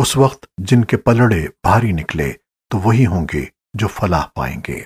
اس وقت جن کے پلڑے بھاری نکلے تو وہی ہوں گے جو فلاح پائیں گے۔